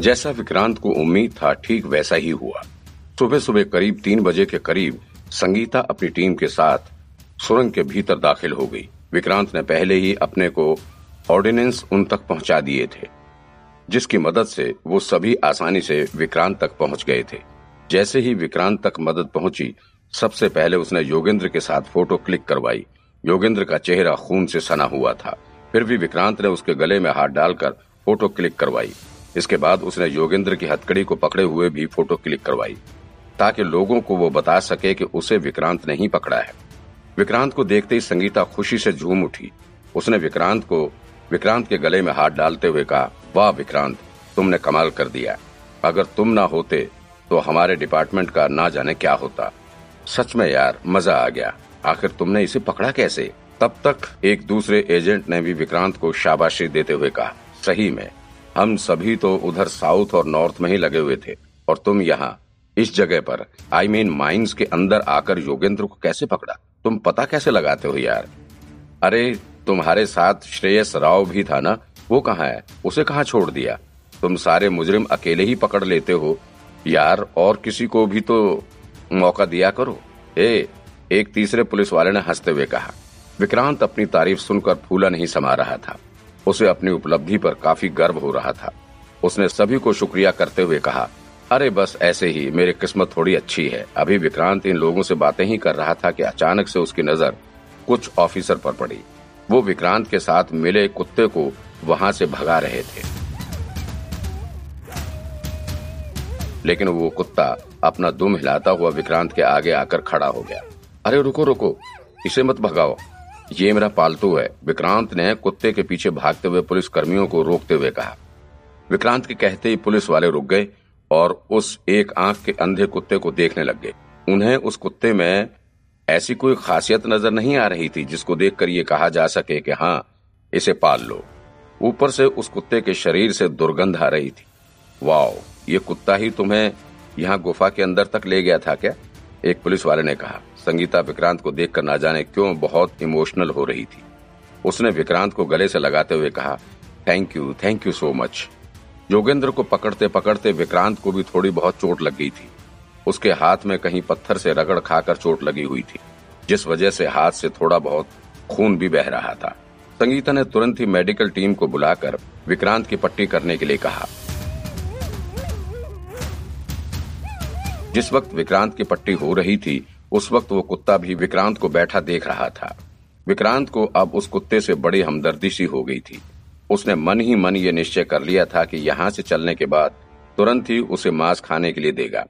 जैसा विक्रांत को उम्मीद था, ठीक वैसा ही हुआ। सुबह सुबह करीब तीन बजे के करीब, संगीता अपनी टीम के साथ सुरंग के भीतर दाखिल हो गई। विक्रांत ने पहले ही अपने को ऑर्डिनेंस उन तक पहुँचा दिए थे, जिसकी मदद से वो सभी आसानी से विक्रांत तक पहुँच गए थे। जैसे ही विक्रांत तक मदद पहुँची, सबसे पहले उसने योगेंद्र के साथ फ़ोटो क्लिक करवाई। योगेंद्र का चेहरा खून से सना हुआ था। फिर भी विक्रांत ने उसके गले में हाथ डालकर फ़ोटो क्लिक करवाई। इसके बाद उसने योगेंद्र की हथकड़ी को पकड़े हुए भी फ़ोटो क्लिक करवाई, ताकि लोगों को वो बता सके कि उसे विक्रांत नहीं पकड़ा है। विक्रांत को देखते ही संगीता खुशी से झूम उठी। उसने विक्रांत को, विक्रांत के गले में हाथ डालते हुए कहा, वाह विक्रांत, तुमने कमाल कर दिया। अगर तुम ना होते तो हमारे डिपार्टमेंट का ना जाने क्या होता। सच में यार, मज़ा आ गया। आखिर तुमने इसे पकड़ा कैसे? तब तक एक दूसरे एजेंट ने भी विक्रांत को शाबाशी देते हुए कहा, सही में हम सभी तो उधर साउथ और नॉर्थ में ही लगे हुए थे, और तुम यहाँ, इस जगह पर। आई मीन माइंस के अंदर आकर योगेंद्र को कैसे पकड़ा? तुम पता कैसे लगाते हो यार? अरे, तुम्हारे साथ श्रेयस राव भी था ना? वो कहाँ है? उसे कहाँ छोड़ दिया? तुम सारे मुजरिम अकेले ही पकड़ लेते हो। यार, और किसी को भी तो मौका दिया करो। ए, एक तीसरे पुलिस वाले ने हँसते हुए कहा, विक्रांत अपनी तारीफ़ सुनकर फूला नहीं समा रहा था। उसे अपनी उपलब्धि पर काफ़ी गर्व हो रहा था। उसने सभी को शुक्रिया करते हुए कहा, अरे बस ऐसे ही, मेरी किस्मत थोड़ी अच्छी है। अभी विक्रांत इन लोगों से बातें ही कर रहा था कि अचानक से उसकी नज़र कुछ ऑफिसर पर पड़ी। वो विक्रांत के साथ मिले कुत्ते को वहाँ से भगा रहे थे। लेकिन वो कुत्ता अपना दुम हिलाता हुआ विक्रांत के आगे आकर खड़ा हो गया। अरे रुको रुको, इसे मत भगाओ। ये मेरा पालतू है। विक्रांत ने कुत्ते के पीछे भागते हुए पुलिस कर्मियों को रोकते हुए कहा। विक्रांत के कहते ही पुलिस वाले रुक गए और उस एक आँख के अंधे कुत्ते को देखने लग गए। उन्हें उस कुत्ते में ऐसी कोई खासियत नज़र नहीं आ रही थी जिसको देखकर ये कहा जा सके कि हाँ इसे पाल लो। ऊपर से उस कुत्ते के शरीर से दुर्गंध आ रही थी। वाओ, ये कुत्ता ही तुम्हें यहाँ गुफा के अंदर तक ले गया था क्या? एक पुलिस वाले ने कहा। संगीता विक्रांत को देखकर ना जाने क्यों बहुत इमोशनल हो रही थी। उसने विक्रांत को गले से लगाते हुए कहा thank you thank you so much Yogendra को पकड़ते पकड़ते विक्रांत को भी थोड़ी बहुत चोट लग गई थी। उसके हाथ में कहीं पत्थर से रगड़ खाकर चोट लगी हुई थी, जिस वजह से हाथ से थोड़ा बहुत खून भी बह रहा था। संगीता ने तुरंत ही मेडिकल टीम को बुलाकर विक्रांत की पट्टी करने के लिए कहा। जिस वक्त विक्रांत की पट्टी हो रही थी उस वक्त वो कुत्ता भी विक्रांत को बैठा देख रहा था। विक्रांत को अब उस कुत्ते से बड़ी हमदर्दी सी हो गई थी। उसने मन ही मन ये निश्चय कर लिया था कि यहाँ से चलने के बाद तुरंत ही उसे मांस खाने के लिए देगा।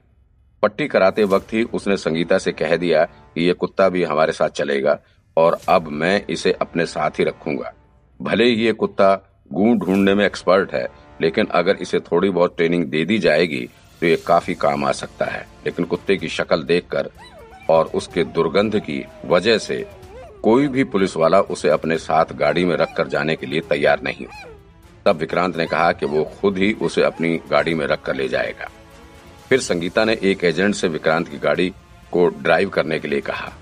पट्टी कराते वक्त ही उसने संगीता से कह दिया कि ये कुत्ता भी हमारे साथ चलेगा और अब मैं इसे अपने साथ ही रखूँगा। भले ही ये कुत्ता गूं ढूँढने में एक्सपर्ट है, लेकिन अगर इसे थोड़ी बहुत ट्रेनिंग दे दी जाएगी तो ये काफ़ी काम आ सकता है। लेकिन कुत्ते की शक्ल देखकर और उसके दुर्गंध की वजह से कोई भी पुलिस वाला उसे अपने साथ गाड़ी में रखकर जाने के लिए तैयार नहीं। तब विक्रांत ने कहा कि वो खुद ही उसे अपनी गाड़ी में रखकर ले जाएगा। फिर संगीता ने एक एजेंट से विक्रांत की गाड़ी को ड्राइव करने के लिए कहा।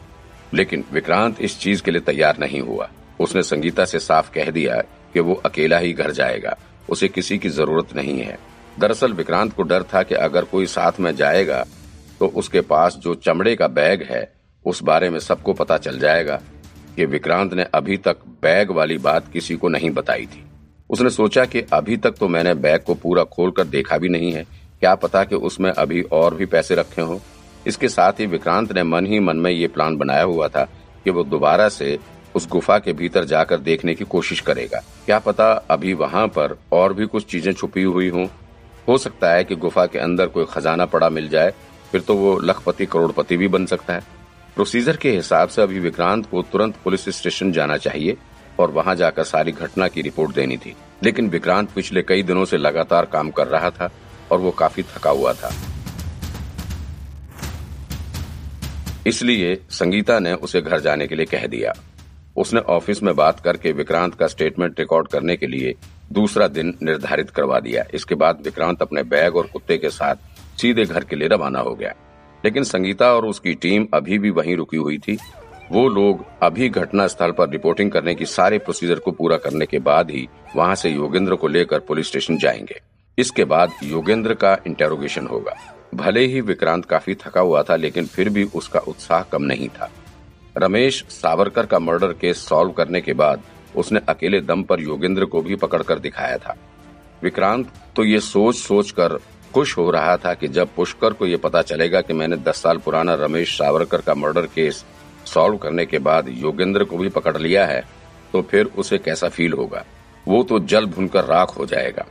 लेकिन विक्रांत इस चीज़ के लिए तैयार नहीं हुआ। उसने संगीता से साफ़ कह दिया कि वो अकेला ही घर जाएगा। उसे किसी की ज़रूरत नहीं है। दरअसल विक्रांत को डर था कि अगर कोई साथ में जाएगा तो उसके पास जो चमड़े का बैग है, उस बारे में सबको पता चल जाएगा कि विक्रांत ने अभी तक बैग वाली बात किसी को नहीं बताई थी। उसने सोचा कि अभी तक तो मैंने बैग को पूरा खोलकर देखा भी नहीं है। क्या पता कि उसमें अभी और भी पैसे रखे हों। इसके साथ ही विक्रांत ने मन ही मन में ये प्लान बनाया हुआ था कि वो दोबारा से उस गुफा के भीतर जाकर देखने की कोशिश करेगा। क्या पता अभी वहाँ पर और भी कुछ चीज़ें छुपी हुई हों। हो सकता है कि गुफा के अंदर कोई खजाना पड़ा मिल जाए फिर तो वो लखपति करोड़पति भी बन सकता है। प्रोसीजर के हिसाब से अभी विक्रांत को तुरंत पुलिस स्टेशन जाना चाहिए और वहाँ जाकर सारी घटना की रिपोर्ट देनी थी। लेकिन विक्रांत पिछले कई दिनों से लगातार काम कर रहा था और वो काफ़ी थका हुआ था। इसलिए संगीता ने उसे घर जाने के लिए कह दिया। उसने ऑफ़िस में बात करके विक्रांत का स्टेटमेंट रिकॉर्ड करने के लिए दूसरा दिन निर्धारित करवा दिया। इसके बाद विक्रांत अपने बैग और कुत्ते के साथ सीधे घर के लिए रवाना हो गया। लेकिन संगीता और उसकी टीम अभी भी वहीं रुकी हुई थी। वो लोग अभी घटना स्थल पर रिपोर्टिंग करने की सारे प्रोसीजर को पूरा करने के बाद ही वहाँ से योगेंद्र को लेकर पुलिस स्टेशन जाएँगे। इसके बाद योगेंद्र का इंटेरोगेशन होगा। भले ही विक्रांत काफ़ी थका हुआ था, लेकिन फिर भी उसका उत्साह कम नहीं था। रमेश सावरकर का मर्डर केस सॉल्व करने के बाद उसने अकेले दम पर योगेंद्र को भी पकड़कर दिखाया था। विक्रांत तो ये सोच सोच कर खुश हो रहा था कि जब पुष्कर को ये पता चलेगा कि मैंने दस साल पुराना रमेश सावरकर का मर्डर केस सॉल्व करने के बाद योगेंद्र को भी पकड़ लिया है तो फिर उसे कैसा फील होगा? वो तो जल भुनकर राख हो जाएगा।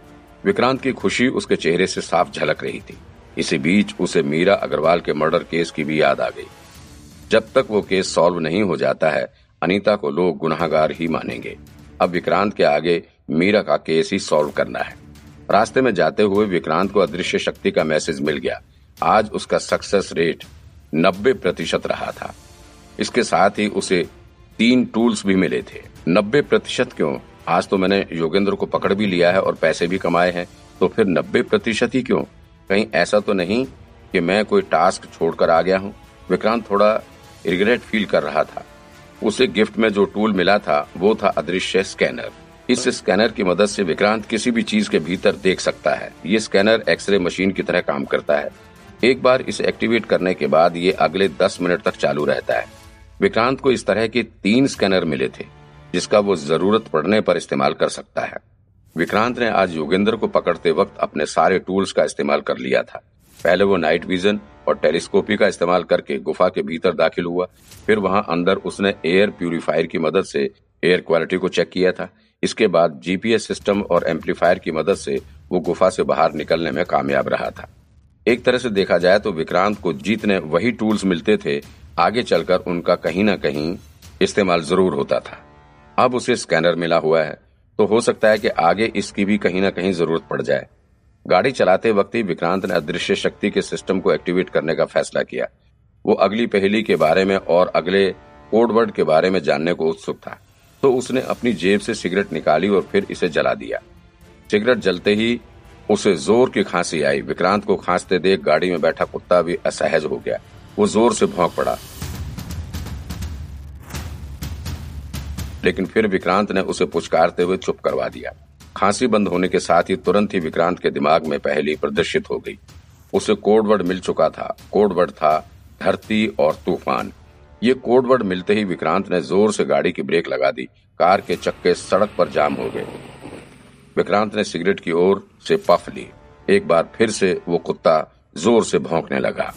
विक्रांत की खुशी उसके चेहरे से साफ़ झलक रही थी। इसी बीच उसे मीरा अग्रवाल के मर्डर केस की भी याद आ गई। जब तक वो केस सॉल्व नहीं हो जाता है, अनीता को लोग गुनाहगार ही मानेंगे। अब विक्रांत के आगे मीरा का केस ही सॉल्व करना है। रास्ते में जाते हुए विक्रांत को अदृश्य शक्ति का मैसेज मिल गया। आज उसका सक्सेस रेट नब्बे प्रतिशत रहा था। इसके साथ ही उसे तीन टूल्स भी मिले थे। नब्बे प्रतिशत क्यों? आज तो मैंने योगेंद्र को पकड़ भी लिया है और पैसे भी कमाए हैं। तो फिर नब्बे प्रतिशत ही क्यों? कहीं ऐसा तो नहीं कि मैं कोई टास्क छोड़कर आ गया हूँ। विक्रांत थोड़ा रिग्रेट फील कर रहा था। उसे गिफ्ट में जो टूल मिला था, वो था अदृश्य स्कैनर इस स्कैनर की मदद से विक्रांत किसी भी चीज़ के भीतर देख सकता है। ये स्कैनर एक्सरे मशीन की तरह काम करता है। एक बार इसे एक्टिवेट करने के बाद ये अगले दस मिनट तक चालू रहता है। विक्रांत को इस तरह के तीन स्कैनर मिले थे, जिसका वो ज़रूरत पड़ने पर इस्तेमाल कर सकता है। विक्रांत ने आज योगेंद्र को पकड़ते वक्त अपने सारे टूल्स का इस्तेमाल कर लिया था। पहले वो नाइट विजन और टेलीस्कोपी का इस्तेमाल करके गुफा के भीतर दाखिल हुआ। फिर वहाँ अंदर उसने एयर प्यूरिफायर की मदद से एयर क्वालिटी को चेक किया था। इसके बाद जीपीएस सिस्टम और एम्पलीफायर की मदद से वो गुफा से बाहर निकलने में कामयाब रहा था। एक तरह से देखा जाए तो विक्रांत को जीतने वही टूल्स मिलते थे, आगे चलकर उनका कहीं ना कहीं इस्तेमाल ज़रूर होता था। अब उसे स्कैनर मिला हुआ है तो हो सकता है कि आगे इसकी भी कहीं न कहीं ज़रूरत पड़ जाए। गाड़ी चलाते वक्त ही विक्रांत ने अदृश्य शक्ति के सिस्टम को एक्टिवेट करने का फैसला किया। वो अगली पहली के बारे में और अगले कोडवर्ड के बारे में जानने को उत्सुक था। तो उसने अपनी जेब से सिगरेट निकाली और फिर इसे जला दिया। सिगरेट जलते ही उसे ज़ोर की खांसी आई। विक्रांत को खांसते देख गाड़ी में बैठा कुत्ता भी असहज हो गया। वो ज़ोर से भौंक पड़ा। लेकिन फिर विक्रांत ने उसे पुचकारते हुए चुप करवा दिया। खांसी बंद होने के साथ ही तुरंत ही विक्रांत के दिमाग में पहली प्रदर्शित हो गई। उसे कोडवर्ड मिल चुका था। कोडवर्ड था, धरती और तूफ़ान। ये कोडवर्ड मिलते ही विक्रांत ने ज़ोर से गाड़ी की ब्रेक लगा दी। कार के चक्के सड़क पर जाम हो गए। विक्रांत ने सिगरेट की ओर से पफ ली। एक बार फिर से वो कुत्ता ज़ोर से भौंकने लगा।